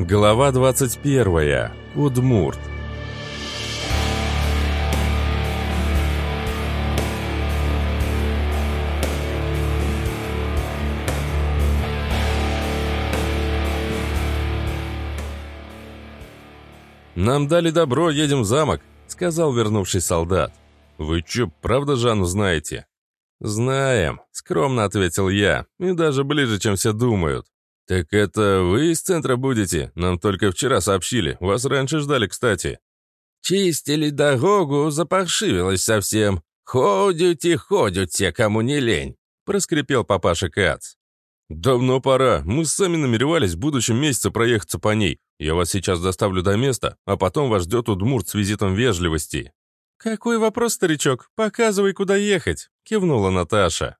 Глава 21. Удмурт. «Нам дали добро, едем в замок», — сказал вернувший солдат. «Вы чё, правда Жанну знаете?» «Знаем», — скромно ответил я, и даже ближе, чем все думают. «Так это вы из центра будете? Нам только вчера сообщили. Вас раньше ждали, кстати». «Чистили дорогу, запаршивилось совсем. Ходите, ходите, кому не лень», — проскрипел папаша Кац. «Давно пора. Мы сами намеревались в будущем месяце проехаться по ней. Я вас сейчас доставлю до места, а потом вас ждет Удмурт с визитом вежливости». «Какой вопрос, старичок? Показывай, куда ехать», — кивнула Наташа.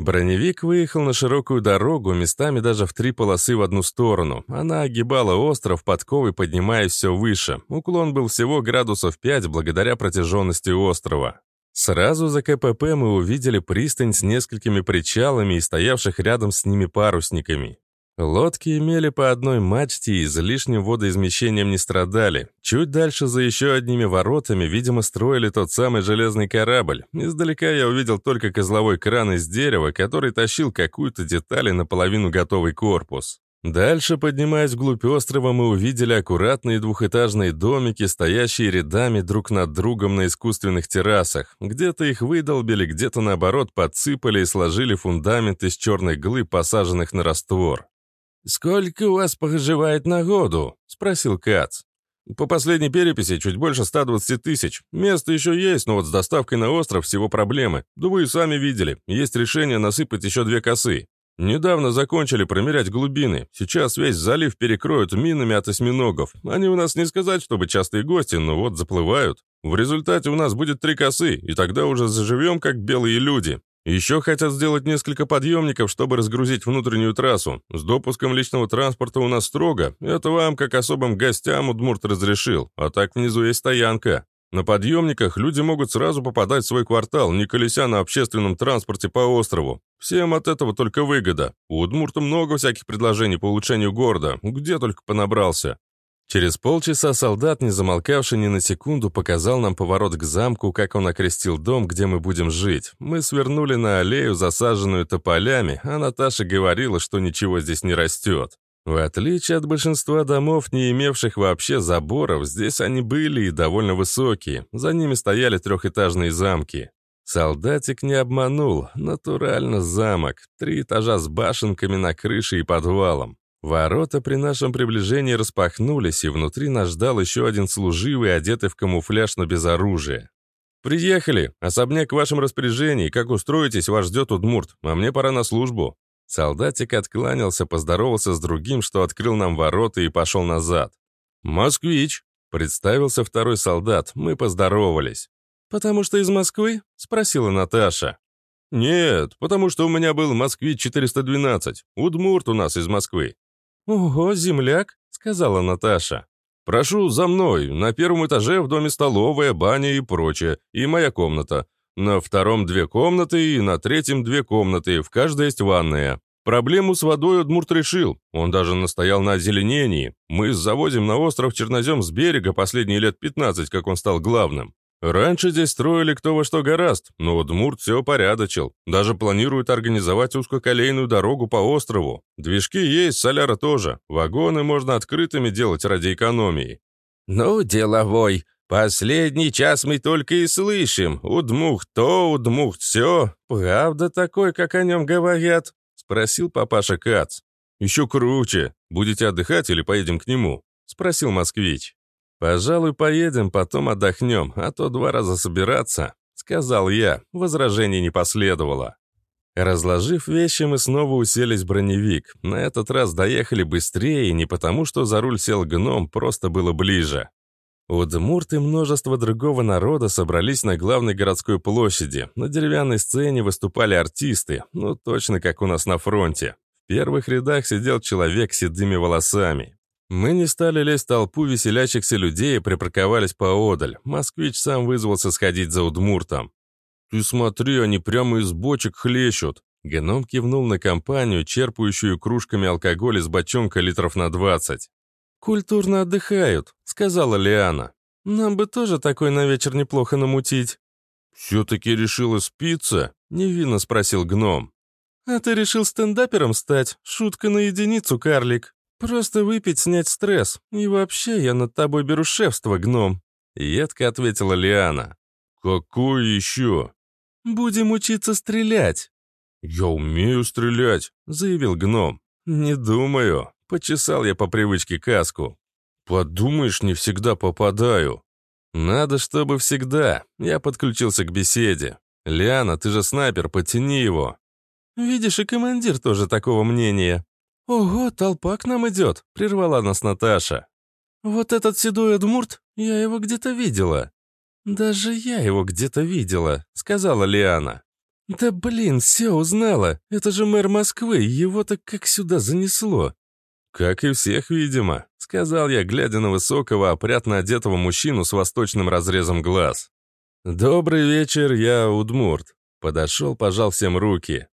Броневик выехал на широкую дорогу, местами даже в три полосы в одну сторону. Она огибала остров, подковой поднимаясь все выше. Уклон был всего градусов 5 благодаря протяженности острова. Сразу за КПП мы увидели пристань с несколькими причалами и стоявших рядом с ними парусниками. Лодки имели по одной мачте и излишним водоизмещением не страдали. Чуть дальше за еще одними воротами, видимо, строили тот самый железный корабль. Издалека я увидел только козловой кран из дерева, который тащил какую-то деталь наполовину готовый корпус. Дальше, поднимаясь вглубь острова, мы увидели аккуратные двухэтажные домики, стоящие рядами друг над другом на искусственных террасах. Где-то их выдолбили, где-то, наоборот, подсыпали и сложили фундамент из черной глыб, посаженных на раствор. «Сколько у вас проживает народу?» — спросил Кац. «По последней переписи чуть больше 120 тысяч. Место еще есть, но вот с доставкой на остров всего проблемы. Да вы и сами видели. Есть решение насыпать еще две косы. Недавно закончили промерять глубины. Сейчас весь залив перекроют минами от осьминогов. Они у нас не сказать, чтобы частые гости, но вот заплывают. В результате у нас будет три косы, и тогда уже заживем, как белые люди. Еще хотят сделать несколько подъемников, чтобы разгрузить внутреннюю трассу. С допуском личного транспорта у нас строго. Это вам, как особым гостям, Удмурт разрешил. А так внизу есть стоянка. На подъемниках люди могут сразу попадать в свой квартал, не колеся на общественном транспорте по острову. Всем от этого только выгода. У Удмурта много всяких предложений по улучшению города, где только понабрался. Через полчаса солдат, не замолкавший ни на секунду, показал нам поворот к замку, как он окрестил дом, где мы будем жить. Мы свернули на аллею, засаженную тополями, а Наташа говорила, что ничего здесь не растет. В отличие от большинства домов, не имевших вообще заборов, здесь они были и довольно высокие. За ними стояли трехэтажные замки. Солдатик не обманул. Натурально замок. Три этажа с башенками на крыше и подвалом. Ворота при нашем приближении распахнулись, и внутри нас ждал еще один служивый, одетый в камуфляж, но без оружия. «Приехали! Особняк в вашем распоряжении. Как устроитесь, вас ждет Удмурт, а мне пора на службу». Солдатик откланялся, поздоровался с другим, что открыл нам ворота и пошел назад. «Москвич!» — представился второй солдат, мы поздоровались. «Потому что из Москвы?» — спросила Наташа. «Нет, потому что у меня был «Москвич-412». Удмурт у нас из Москвы. «Ого, земляк», — сказала Наташа. «Прошу за мной. На первом этаже в доме столовая, баня и прочее, и моя комната. На втором две комнаты и на третьем две комнаты, в каждой есть ванная. Проблему с водой Удмурт решил. Он даже настоял на озеленении. Мы завозим на остров чернозем с берега последние лет 15, как он стал главным. Раньше здесь строили кто во что гораст, но Удмурт все упорядочил. Даже планирует организовать узкоколейную дорогу по острову. Движки есть, соляра тоже. Вагоны можно открытыми делать ради экономии. «Ну, деловой, последний час мы только и слышим. Удмурт то, удмурт все. Правда такой, как о нем говорят?» — спросил папаша Кац. «Еще круче. Будете отдыхать или поедем к нему?» — спросил москвич. «Пожалуй, поедем, потом отдохнем, а то два раза собираться», — сказал я. Возражений не последовало. Разложив вещи, мы снова уселись в броневик. На этот раз доехали быстрее, не потому что за руль сел гном, просто было ближе. Удмурт и множество другого народа собрались на главной городской площади. На деревянной сцене выступали артисты, ну точно как у нас на фронте. В первых рядах сидел человек с седыми волосами. Мы не стали лезть в толпу веселящихся людей и припарковались поодаль. Москвич сам вызвался сходить за Удмуртом. «Ты смотри, они прямо из бочек хлещут!» Геном кивнул на компанию, черпающую кружками алкоголь из бочонка литров на 20. «Культурно отдыхают», — сказала Лиана. «Нам бы тоже такой на вечер неплохо намутить». «Все-таки решила спиться?» — невинно спросил гном. «А ты решил стендапером стать? Шутка на единицу, карлик. Просто выпить, снять стресс. И вообще, я над тобой беру шефство, гном». Едко ответила Лиана. «Какое еще?» «Будем учиться стрелять». «Я умею стрелять», — заявил гном. «Не думаю». Почесал я по привычке каску. «Подумаешь, не всегда попадаю». «Надо, чтобы всегда». Я подключился к беседе. «Лиана, ты же снайпер, подтяни его». «Видишь, и командир тоже такого мнения». «Ого, толпа к нам идет», — прервала нас Наташа. «Вот этот седой Эдмурт, я его где-то видела». «Даже я его где-то видела», — сказала Лиана. «Да блин, все узнала. Это же мэр Москвы, его-то как сюда занесло». «Как и всех, видимо», — сказал я, глядя на высокого, опрятно одетого мужчину с восточным разрезом глаз. «Добрый вечер, я Удмурт». Подошел, пожал всем руки.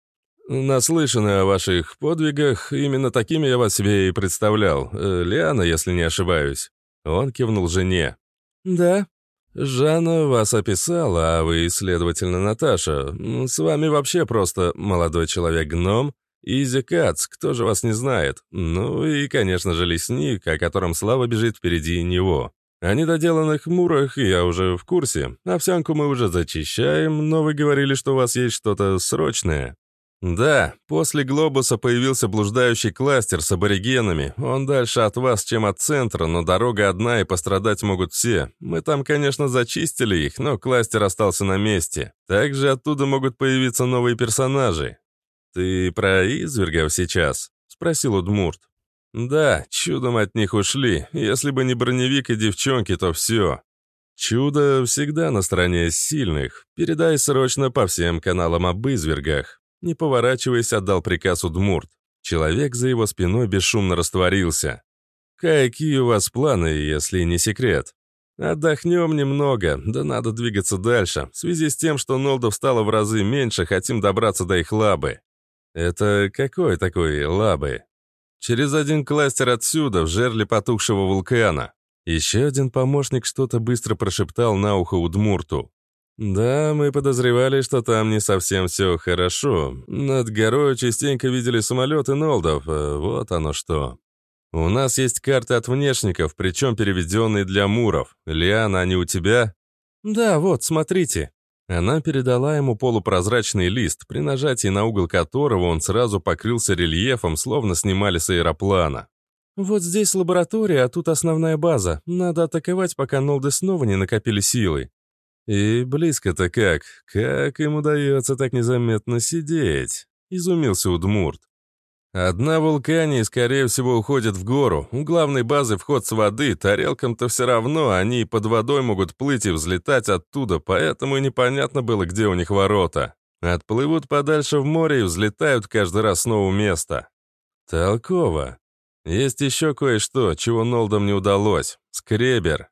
«Наслышаны о ваших подвигах, именно такими я вас себе и представлял. Э, Лиана, если не ошибаюсь». Он кивнул жене. «Да». «Жанна вас описала, а вы, следовательно, Наташа. С вами вообще просто молодой человек-гном. Изи Кац, кто же вас не знает? Ну и, конечно же, лесник, о котором слава бежит впереди него. О недоделанных мурах я уже в курсе. Овсянку мы уже зачищаем, но вы говорили, что у вас есть что-то срочное. «Да, после глобуса появился блуждающий кластер с аборигенами. Он дальше от вас, чем от центра, но дорога одна и пострадать могут все. Мы там, конечно, зачистили их, но кластер остался на месте. Также оттуда могут появиться новые персонажи». «Ты про извергов сейчас?» — спросил Удмурт. «Да, чудом от них ушли. Если бы не броневик и девчонки, то все. Чудо всегда на стороне сильных. Передай срочно по всем каналам об извергах. Не поворачиваясь, отдал приказ Удмурт. Человек за его спиной бесшумно растворился. «Какие у вас планы, если не секрет?» «Отдохнем немного, да надо двигаться дальше. В связи с тем, что Нолдов стало в разы меньше, хотим добраться до их лабы». «Это какой такой лабы?» «Через один кластер отсюда, в жерле потухшего вулкана». Еще один помощник что-то быстро прошептал на ухо Удмурту. «Да, мы подозревали, что там не совсем все хорошо. Над горой частенько видели самолеты Нолдов, а вот оно что. У нас есть карты от внешников, причем переведенные для муров. Лиана, они у тебя?» «Да, вот, смотрите». Она передала ему полупрозрачный лист, при нажатии на угол которого он сразу покрылся рельефом, словно снимали с аэроплана. «Вот здесь лаборатория, а тут основная база. Надо атаковать, пока Нолды снова не накопили силы. «И близко-то как? Как им удается так незаметно сидеть?» — изумился Удмурт. «Одна вулкане, скорее всего, уходит в гору. У главной базы вход с воды, тарелкам-то все равно, они под водой могут плыть и взлетать оттуда, поэтому и непонятно было, где у них ворота. Отплывут подальше в море и взлетают каждый раз с нового места. Толково. Есть еще кое-что, чего Нолдам не удалось. Скребер.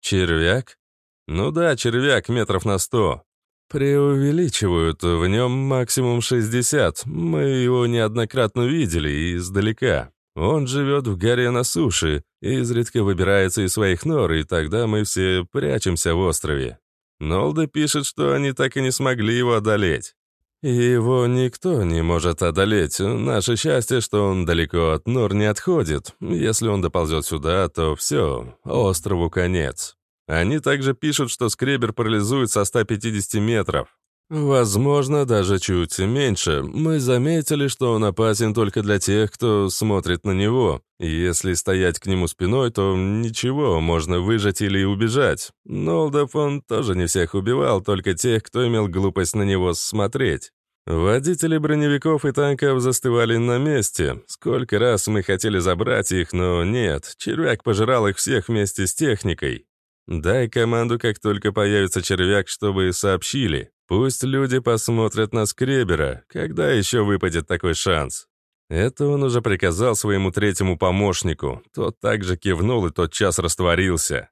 Червяк? Ну да, червяк метров на сто. Преувеличивают, в нем максимум 60. Мы его неоднократно видели издалека. Он живет в горе на суше, изредка выбирается из своих нор, и тогда мы все прячемся в острове. Нолда пишет, что они так и не смогли его одолеть. Его никто не может одолеть. Наше счастье, что он далеко от нор не отходит. Если он доползет сюда, то все, острову конец. Они также пишут, что скребер парализует со 150 метров. Возможно, даже чуть меньше. Мы заметили, что он опасен только для тех, кто смотрит на него. Если стоять к нему спиной, то ничего, можно выжать или убежать. Нолдов он тоже не всех убивал, только тех, кто имел глупость на него смотреть. Водители броневиков и танков застывали на месте. Сколько раз мы хотели забрать их, но нет, червяк пожирал их всех вместе с техникой. Дай команду, как только появится червяк, чтобы сообщили. Пусть люди посмотрят на Скребера, когда еще выпадет такой шанс. Это он уже приказал своему третьему помощнику. Тот также кивнул и тот час растворился.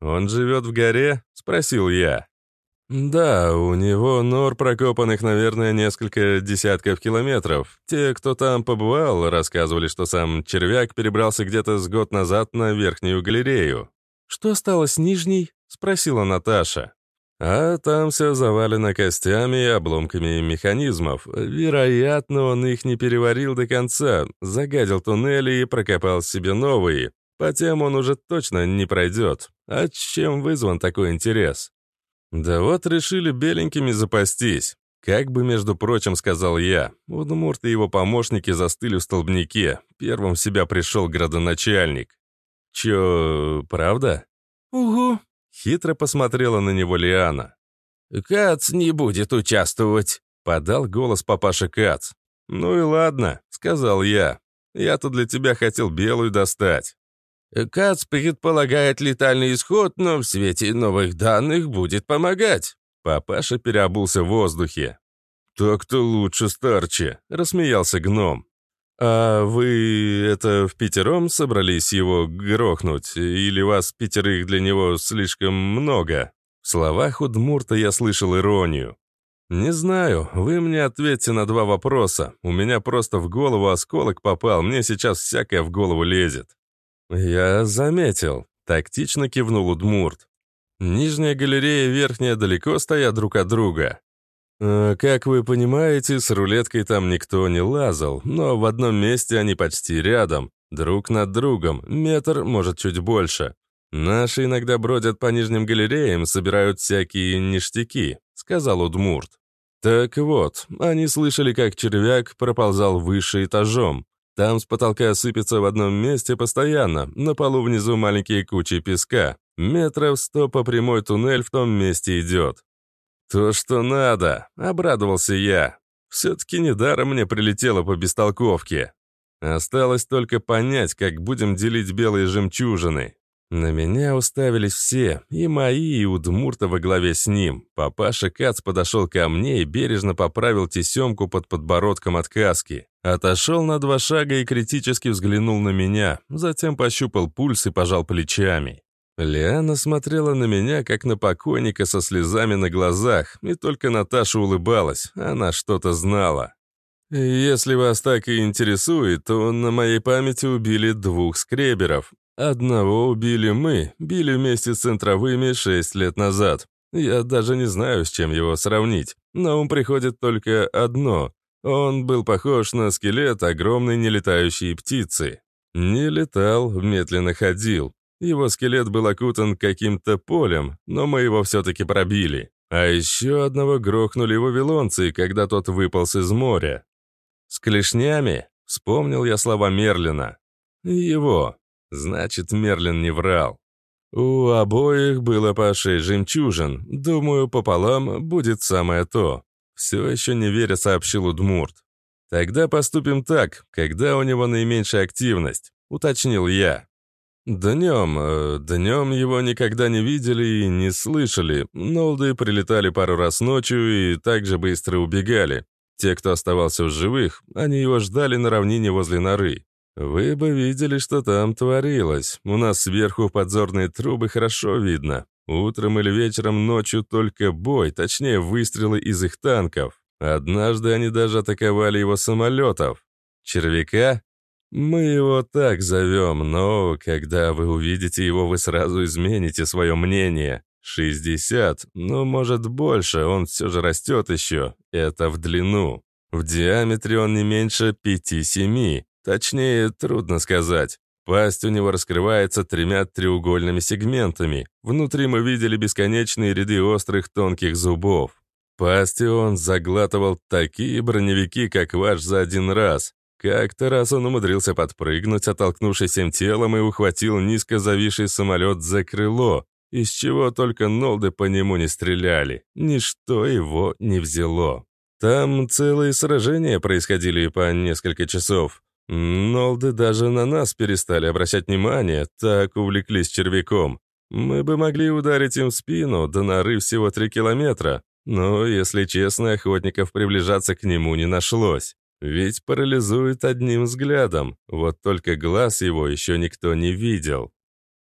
«Он живет в горе?» — спросил я. «Да, у него нор прокопанных, наверное, несколько десятков километров. Те, кто там побывал, рассказывали, что сам червяк перебрался где-то с год назад на верхнюю галерею». «Что стало с нижней?» — спросила Наташа. А там все завалено костями и обломками механизмов. Вероятно, он их не переварил до конца, загадил туннели и прокопал себе новые. По тем он уже точно не пройдет. А чем вызван такой интерес? Да вот решили беленькими запастись. Как бы, между прочим, сказал я. Удмурт и его помощники застыли в столбнике. Первым в себя пришел градоначальник. Чё, правда? Угу, Хитро посмотрела на него Лиана. «Кац не будет участвовать», — подал голос папаша Кац. «Ну и ладно», — сказал я. «Я-то для тебя хотел белую достать». «Кац предполагает летальный исход, но в свете новых данных будет помогать». Папаша переобулся в воздухе. «Так-то лучше, старче», — рассмеялся гном. «А вы это в пятером собрались его грохнуть? Или вас пятерых для него слишком много?» В словах Удмурта я слышал иронию. «Не знаю, вы мне ответьте на два вопроса. У меня просто в голову осколок попал, мне сейчас всякое в голову лезет». «Я заметил», — тактично кивнул Удмурт. «Нижняя галерея и верхняя далеко стоят друг от друга. Э, как вы понимаете, с рулеткой там никто не лазал, но в одном месте они почти рядом, друг над другом, метр, может, чуть больше. Наши иногда бродят по нижним галереям, собирают всякие ништяки», — сказал Удмурт. Так вот, они слышали, как червяк проползал выше этажом. Там с потолка сыпется в одном месте постоянно, на полу внизу маленькие кучи песка. Метров сто по прямой туннель в том месте идет. «То, что надо», — обрадовался я. «Все-таки недаром мне прилетело по бестолковке. Осталось только понять, как будем делить белые жемчужины». На меня уставились все, и мои, и Удмурта во главе с ним. Папаша Кац подошел ко мне и бережно поправил тесемку под подбородком от каски. Отошел на два шага и критически взглянул на меня, затем пощупал пульс и пожал плечами. Лиана смотрела на меня, как на покойника со слезами на глазах, и только Наташа улыбалась, она что-то знала. «Если вас так и интересует, то на моей памяти убили двух скреберов. Одного убили мы, били вместе с центровыми шесть лет назад. Я даже не знаю, с чем его сравнить. На ум приходит только одно. Он был похож на скелет огромной нелетающей птицы. Не летал, медленно ходил. Его скелет был окутан каким-то полем, но мы его все-таки пробили. А еще одного грохнули вавилонцы, когда тот выполз из моря. С клешнями вспомнил я слова Мерлина. Его. Значит, Мерлин не врал. У обоих было по шесть жемчужин. Думаю, пополам будет самое то. Все еще не веря, сообщил Удмурт. Тогда поступим так, когда у него наименьшая активность, уточнил я. Днем, э, днем его никогда не видели и не слышали. Нолды прилетали пару раз ночью и также быстро убегали. Те, кто оставался в живых, они его ждали на равнине возле норы. Вы бы видели, что там творилось. У нас сверху подзорные трубы хорошо видно. Утром или вечером ночью только бой, точнее выстрелы из их танков. Однажды они даже атаковали его самолетов. Червяка мы его так зовем, но когда вы увидите его, вы сразу измените свое мнение. 60, ну, может, больше, он все же растет еще. Это в длину. В диаметре он не меньше 5-7. Точнее, трудно сказать. Пасть у него раскрывается тремя треугольными сегментами. Внутри мы видели бесконечные ряды острых тонких зубов. Пасти он заглатывал такие броневики, как ваш за один раз. Как-то раз он умудрился подпрыгнуть, оттолкнувшись всем телом, и ухватил низко зависший самолет за крыло, из чего только Нолды по нему не стреляли. Ничто его не взяло. Там целые сражения происходили по несколько часов. Нолды даже на нас перестали обращать внимание, так увлеклись червяком. Мы бы могли ударить им в спину, до норы всего три километра, но, если честно, охотников приближаться к нему не нашлось. Ведь парализует одним взглядом, вот только глаз его еще никто не видел.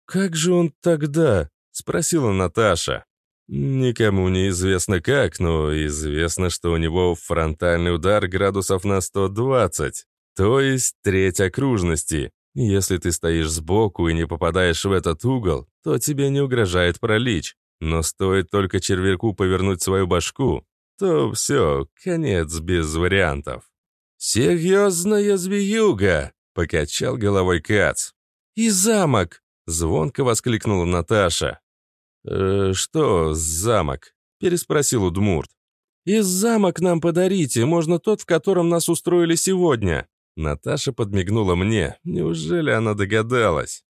«Как же он тогда?» — спросила Наташа. Никому не известно как, но известно, что у него фронтальный удар градусов на 120, то есть треть окружности. Если ты стоишь сбоку и не попадаешь в этот угол, то тебе не угрожает паралич. Но стоит только червяку повернуть свою башку, то все, конец без вариантов. «Серьезная змеюга!» — покачал головой Кац. «И замок!» — звонко воскликнула Наташа. «Э, «Что замок?» — переспросил Удмурт. «И замок нам подарите, можно тот, в котором нас устроили сегодня». Наташа подмигнула мне. Неужели она догадалась?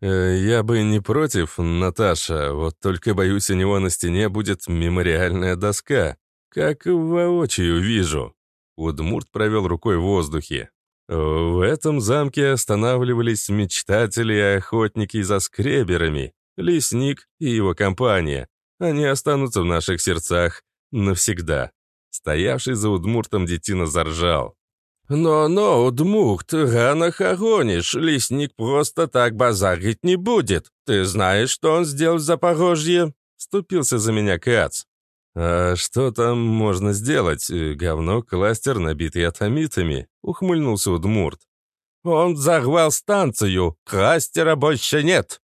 Э, «Я бы не против, Наташа, вот только боюсь, у него на стене будет мемориальная доска. Как воочию вижу». Удмурт провел рукой в воздухе. В этом замке останавливались мечтатели и охотники за скреберами, лесник и его компания. Они останутся в наших сердцах навсегда. Стоявший за Удмуртом детина заржал. «Но-но, Удмурт, рано хоронишь, лесник просто так базарить не будет. Ты знаешь, что он сделал в Запорожье?» Вступился за меня Кац. «А что там можно сделать? Говно, кластер, набитый атомитами», — ухмыльнулся Удмурт. «Он взорвал станцию, кластера больше нет».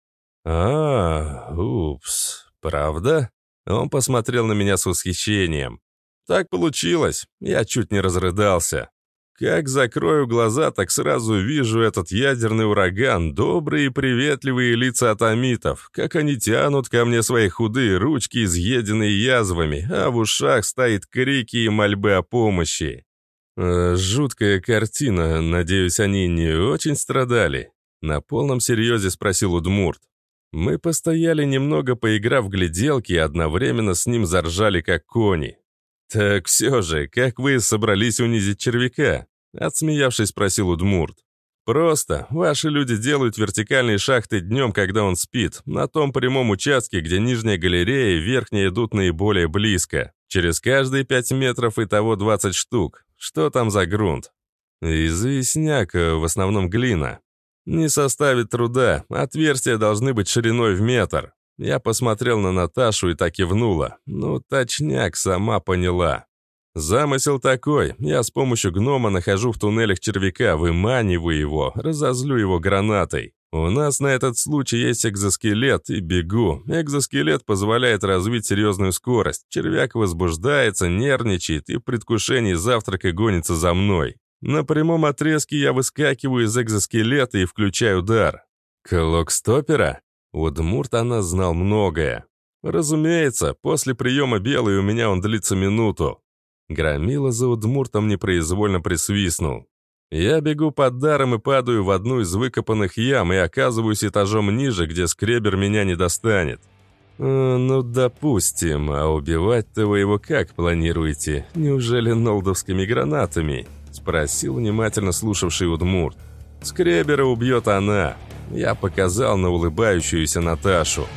«А, упс, правда?» Он посмотрел на меня с восхищением. «Так получилось, я чуть не разрыдался. Как закрою глаза, так сразу вижу этот ядерный ураган, добрые и приветливые лица атомитов, как они тянут ко мне свои худые ручки, изъеденные язвами, а в ушах стоит крики и мольбы о помощи. Э, жуткая картина, надеюсь, они не очень страдали. На полном серьезе спросил Удмурт. Мы постояли немного, поиграв в гляделки, и одновременно с ним заржали, как кони. «Так все же, как вы собрались унизить червяка?» Отсмеявшись, спросил Удмурт. «Просто. Ваши люди делают вертикальные шахты днем, когда он спит, на том прямом участке, где нижняя галерея и верхняя идут наиболее близко. Через каждые пять метров и того 20 штук. Что там за грунт?» «Известняк, в основном глина. Не составит труда, отверстия должны быть шириной в метр. Я посмотрел на Наташу и так кивнула. Ну, точняк, сама поняла. Замысел такой. Я с помощью гнома нахожу в туннелях червяка, выманиваю его, разозлю его гранатой. У нас на этот случай есть экзоскелет и бегу. Экзоскелет позволяет развить серьезную скорость. Червяк возбуждается, нервничает и в предвкушении завтрака гонится за мной. На прямом отрезке я выскакиваю из экзоскелета и включаю удар. Клок стопера? Удмурт она знал многое. Разумеется, после приема белый у меня он длится минуту. Громила за Удмуртом непроизвольно присвистнул. Я бегу под даром и падаю в одну из выкопанных ям и оказываюсь этажом ниже, где скребер меня не достанет. «Э, «Ну, допустим, а убивать-то вы его как планируете? Неужели нолдовскими гранатами?» — спросил внимательно слушавший Удмурт. «Скребера убьет она. Я показал на улыбающуюся Наташу.